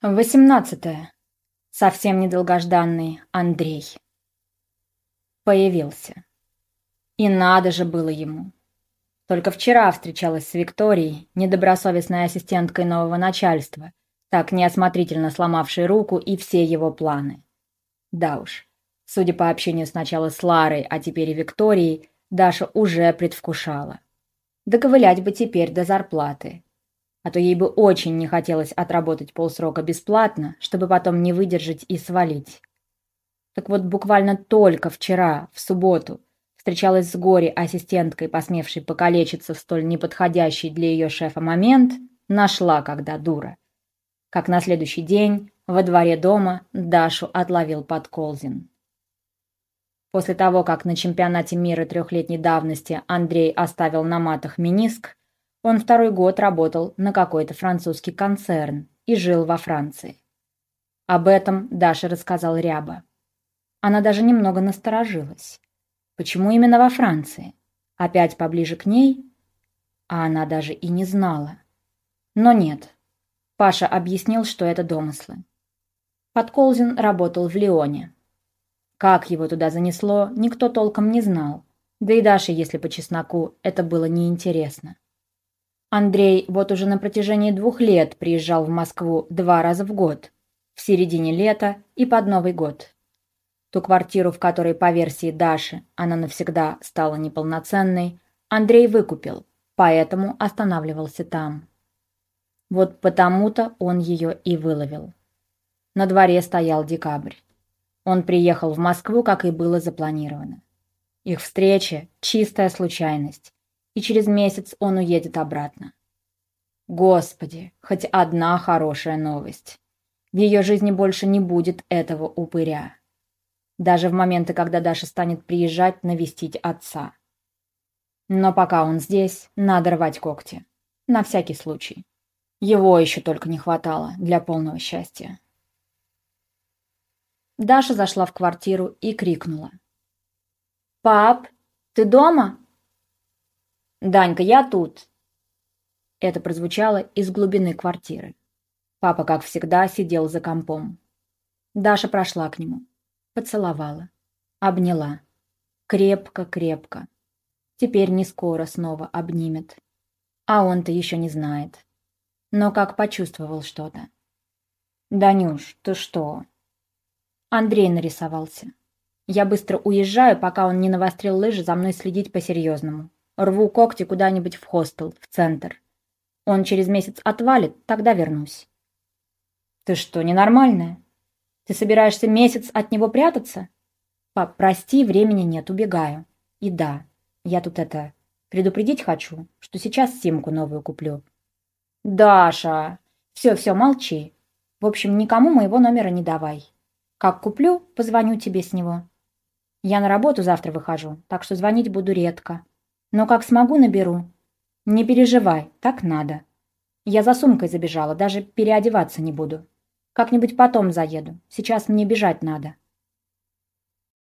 Восемнадцатое. Совсем недолгожданный Андрей. Появился. И надо же было ему. Только вчера встречалась с Викторией, недобросовестной ассистенткой нового начальства, так неосмотрительно сломавшей руку и все его планы. Да уж, судя по общению сначала с Ларой, а теперь и Викторией, Даша уже предвкушала. Доковылять бы теперь до зарплаты, а то ей бы очень не хотелось отработать полсрока бесплатно, чтобы потом не выдержать и свалить. Так вот, буквально только вчера, в субботу, встречалась с горе-ассистенткой, посмевшей покалечиться в столь неподходящий для ее шефа момент, нашла, когда дура. Как на следующий день во дворе дома Дашу отловил Подколзин. После того, как на чемпионате мира трехлетней давности Андрей оставил на матах миниск, он второй год работал на какой-то французский концерн и жил во Франции. Об этом Даша рассказал Ряба. Она даже немного насторожилась. Почему именно во Франции? Опять поближе к ней? А она даже и не знала. Но нет. Паша объяснил, что это домыслы. Подколзин работал в Лионе. Как его туда занесло, никто толком не знал. Да и Даше, если по чесноку, это было неинтересно. Андрей вот уже на протяжении двух лет приезжал в Москву два раза в год, в середине лета и под Новый год. Ту квартиру, в которой, по версии Даши, она навсегда стала неполноценной, Андрей выкупил, поэтому останавливался там. Вот потому-то он ее и выловил. На дворе стоял декабрь. Он приехал в Москву, как и было запланировано. Их встреча – чистая случайность и через месяц он уедет обратно. Господи, хоть одна хорошая новость. В ее жизни больше не будет этого упыря. Даже в моменты, когда Даша станет приезжать навестить отца. Но пока он здесь, надо рвать когти. На всякий случай. Его еще только не хватало для полного счастья. Даша зашла в квартиру и крикнула. «Пап, ты дома?» «Данька, я тут!» Это прозвучало из глубины квартиры. Папа, как всегда, сидел за компом. Даша прошла к нему, поцеловала, обняла. Крепко-крепко. Теперь не скоро снова обнимет. А он-то еще не знает. Но как почувствовал что-то. «Данюш, ты что?» Андрей нарисовался. Я быстро уезжаю, пока он не навострил лыжи за мной следить по-серьезному. Рву когти куда-нибудь в хостел, в центр. Он через месяц отвалит, тогда вернусь. Ты что, ненормальная? Ты собираешься месяц от него прятаться? Пап, прости, времени нет, убегаю. И да, я тут это... Предупредить хочу, что сейчас симку новую куплю. Даша! Все-все, молчи. В общем, никому моего номера не давай. Как куплю, позвоню тебе с него. Я на работу завтра выхожу, так что звонить буду редко. Но как смогу, наберу. Не переживай, так надо. Я за сумкой забежала, даже переодеваться не буду. Как-нибудь потом заеду. Сейчас мне бежать надо.